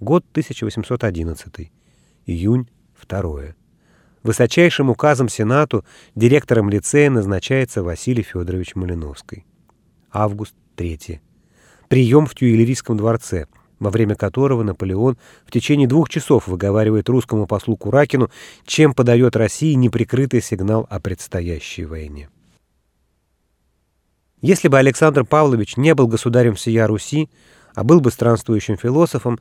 Год 1811. Июнь 2. Высочайшим указом Сенату директором лицея назначается Василий Федорович Малиновский. Август 3. Прием в Тюильрийском дворце, во время которого Наполеон в течение двух часов выговаривает русскому послу Куракину, чем подает России неприкрытый сигнал о предстоящей войне. Если бы Александр Павлович не был государем всея Руси, а был бы странствующим философом,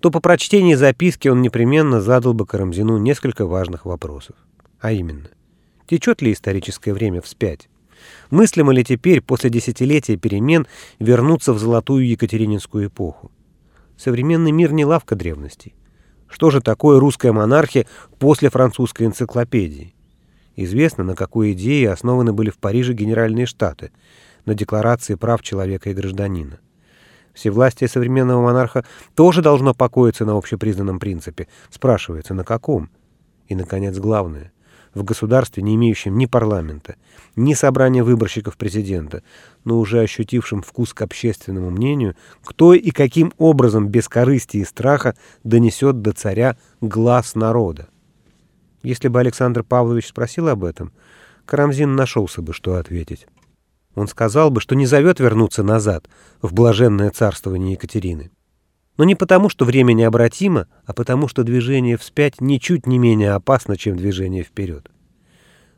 то по прочтении записки он непременно задал бы Карамзину несколько важных вопросов. А именно, течет ли историческое время вспять? Мыслимо ли теперь, после десятилетия перемен, вернуться в золотую Екатерининскую эпоху? Современный мир не лавка древностей. Что же такое русская монархия после французской энциклопедии? Известно, на какой идее основаны были в Париже генеральные штаты, на Декларации прав человека и гражданина. Всевластие современного монарха тоже должно покоиться на общепризнанном принципе. Спрашивается, на каком? И, наконец, главное. В государстве, не имеющем ни парламента, ни собрания выборщиков президента, но уже ощутившим вкус к общественному мнению, кто и каким образом без корысти и страха донесет до царя глаз народа. Если бы Александр Павлович спросил об этом, Карамзин нашелся бы, что ответить. Он сказал бы, что не зовет вернуться назад, в блаженное царствование Екатерины. Но не потому, что время необратимо, а потому, что движение вспять ничуть не менее опасно, чем движение вперед.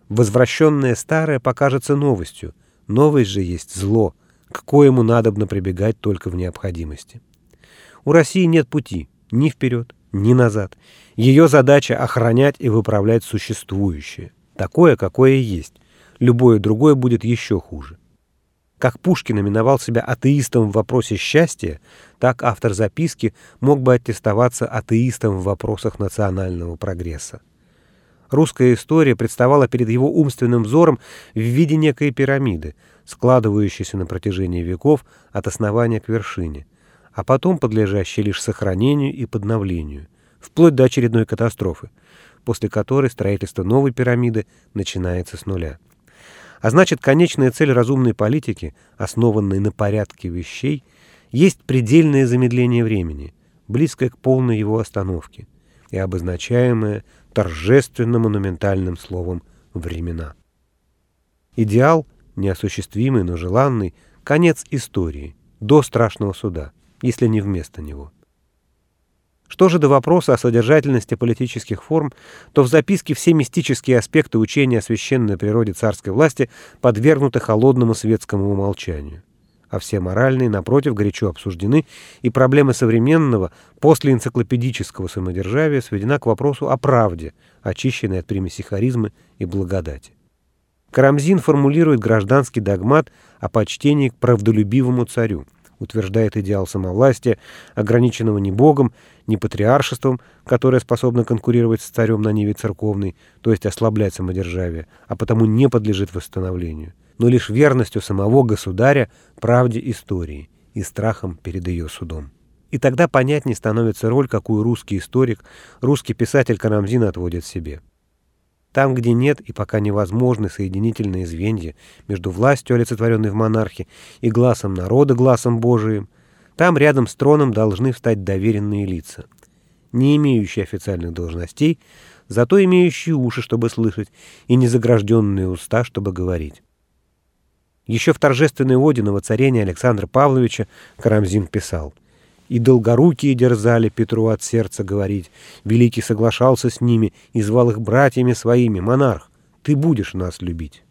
Возвращенное старое покажется новостью, новость же есть зло, к коему надобно прибегать только в необходимости. У России нет пути ни вперед, ни назад. Ее задача — охранять и выправлять существующее, такое, какое есть. Любое другое будет еще хуже. Как Пушкин именовал себя атеистом в вопросе счастья, так автор записки мог бы аттестоваться атеистом в вопросах национального прогресса. Русская история представала перед его умственным взором в виде некой пирамиды, складывающейся на протяжении веков от основания к вершине, а потом подлежащей лишь сохранению и подновлению, вплоть до очередной катастрофы, после которой строительство новой пирамиды начинается с нуля. А значит, конечная цель разумной политики, основанной на порядке вещей, есть предельное замедление времени, близкое к полной его остановке и обозначаемое торжественно-монументальным словом «времена». Идеал, неосуществимый, но желанный, конец истории, до страшного суда, если не вместо него. Что же до вопроса о содержательности политических форм, то в записке все мистические аспекты учения о священной природе царской власти подвергнуты холодному светскому умолчанию. А все моральные, напротив, горячо обсуждены, и проблема современного, после энциклопедического самодержавия сведена к вопросу о правде, очищенной от примеси харизмы и благодати. Карамзин формулирует гражданский догмат о почтении к правдолюбивому царю, утверждает идеал самовластия, ограниченного не Богом, не патриаршеством, которое способно конкурировать с царем на ниве церковной, то есть ослаблять самодержавие, а потому не подлежит восстановлению, но лишь верностью самого государя правде истории и страхом перед ее судом. И тогда понятней становится роль, какую русский историк, русский писатель Карамзин отводит себе. Там, где нет и пока невозможны соединительные звенья между властью, олицетворенной в монархе, и глазом народа, глазом Божиим, там рядом с троном должны встать доверенные лица, не имеющие официальных должностей, зато имеющие уши, чтобы слышать, и незагражденные уста, чтобы говорить. Еще в торжественной оде на воцарение Александра Павловича Карамзин писал — и долгорукие дерзали Петру от сердца говорить. Великий соглашался с ними и звал их братьями своими. «Монарх, ты будешь нас любить».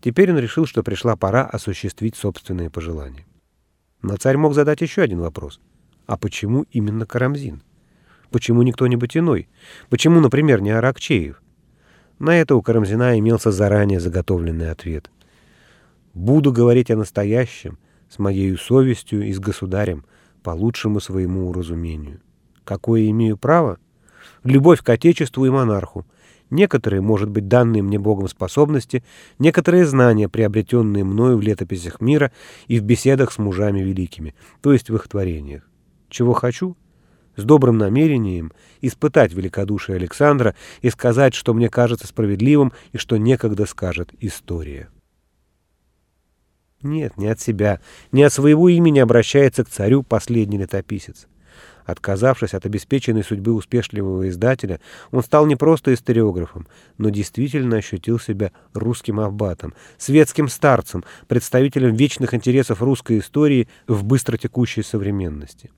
Теперь он решил, что пришла пора осуществить собственные пожелания. Но царь мог задать еще один вопрос. А почему именно Карамзин? Почему не кто-нибудь иной? Почему, например, не Аракчеев? На это у Карамзина имелся заранее заготовленный ответ. «Буду говорить о настоящем, с моей совестью и с государем, по лучшему своему уразумению. Какое имею право? Любовь к Отечеству и монарху. Некоторые, может быть, данные мне Богом способности, некоторые знания, приобретенные мною в летописях мира и в беседах с мужами великими, то есть в их творениях. Чего хочу? С добрым намерением испытать великодушие Александра и сказать, что мне кажется справедливым и что некогда скажет история. Нет, не от себя, не от своего имени обращается к царю последний летописец. Отказавшись от обеспеченной судьбы успешливого издателя, он стал не просто историографом, но действительно ощутил себя русским аббатом, светским старцем, представителем вечных интересов русской истории в быстротекущей современности.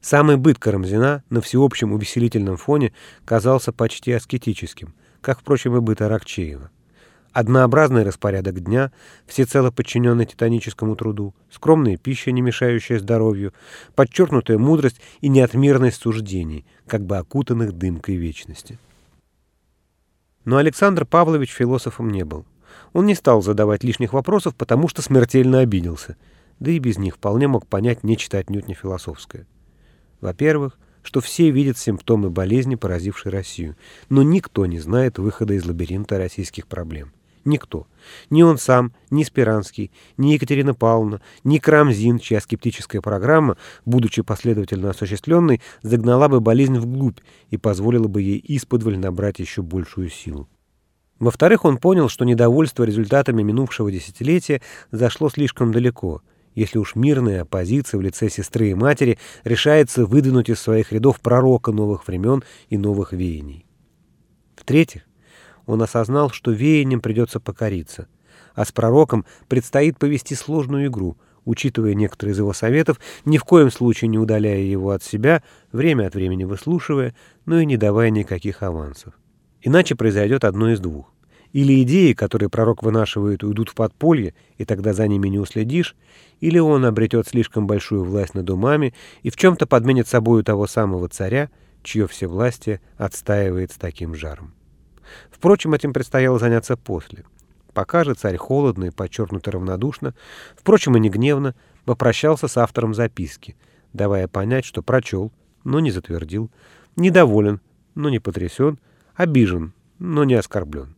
Самый быт Карамзина на всеобщем увеселительном фоне казался почти аскетическим, как, впрочем, и быт Аракчеева. Однообразный распорядок дня, всецело подчиненный титаническому труду, скромная пища, не мешающая здоровью, подчеркнутая мудрость и неотмерность суждений, как бы окутанных дымкой вечности. Но Александр Павлович философом не был. Он не стал задавать лишних вопросов, потому что смертельно обиделся, да и без них вполне мог понять нечто отнюдь не философское. Во-первых, что все видят симптомы болезни, поразившей Россию, но никто не знает выхода из лабиринта российских проблем. Никто. Ни он сам, ни Спиранский, ни Екатерина Павловна, ни Крамзин, чья скептическая программа, будучи последовательно осуществленной, загнала бы болезнь вглубь и позволила бы ей исподволь набрать еще большую силу. Во-вторых, он понял, что недовольство результатами минувшего десятилетия зашло слишком далеко, если уж мирная оппозиция в лице сестры и матери решается выдвинуть из своих рядов пророка новых времен и новых веяний. В-третьих, он осознал, что веянием придется покориться, а с пророком предстоит повести сложную игру, учитывая некоторые из его советов, ни в коем случае не удаляя его от себя, время от времени выслушивая, но и не давая никаких авансов. Иначе произойдет одно из двух. Или идеи, которые пророк вынашивает, уйдут в подполье, и тогда за ними не уследишь, или он обретет слишком большую власть над умами и в чем-то подменит собою того самого царя, чье всевластие отстаивает с таким жаром. Впрочем, этим предстояло заняться после. Пока же царь холодно и подчеркнуто равнодушно, впрочем, и не гневно, попрощался с автором записки, давая понять, что прочел, но не затвердил, недоволен, но не потрясен, обижен, но не оскорблен.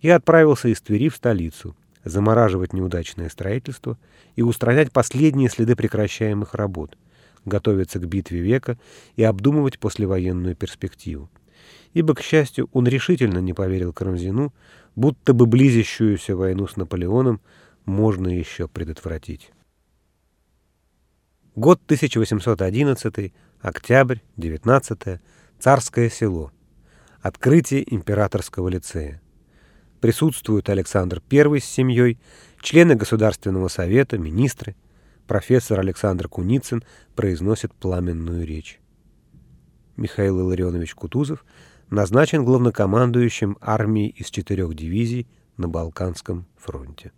И отправился из Твери в столицу, замораживать неудачное строительство и устранять последние следы прекращаемых работ, готовиться к битве века и обдумывать послевоенную перспективу ибо, к счастью, он решительно не поверил Карамзину, будто бы близящуюся войну с Наполеоном можно еще предотвратить. Год 1811, октябрь, 19 Царское село. Открытие императорского лицея. Присутствуют Александр I с семьей, члены Государственного совета, министры. Профессор Александр Куницын произносит пламенную речь. Михаил Илларионович Кутузов назначен главнокомандующим армией из четырех дивизий на Балканском фронте.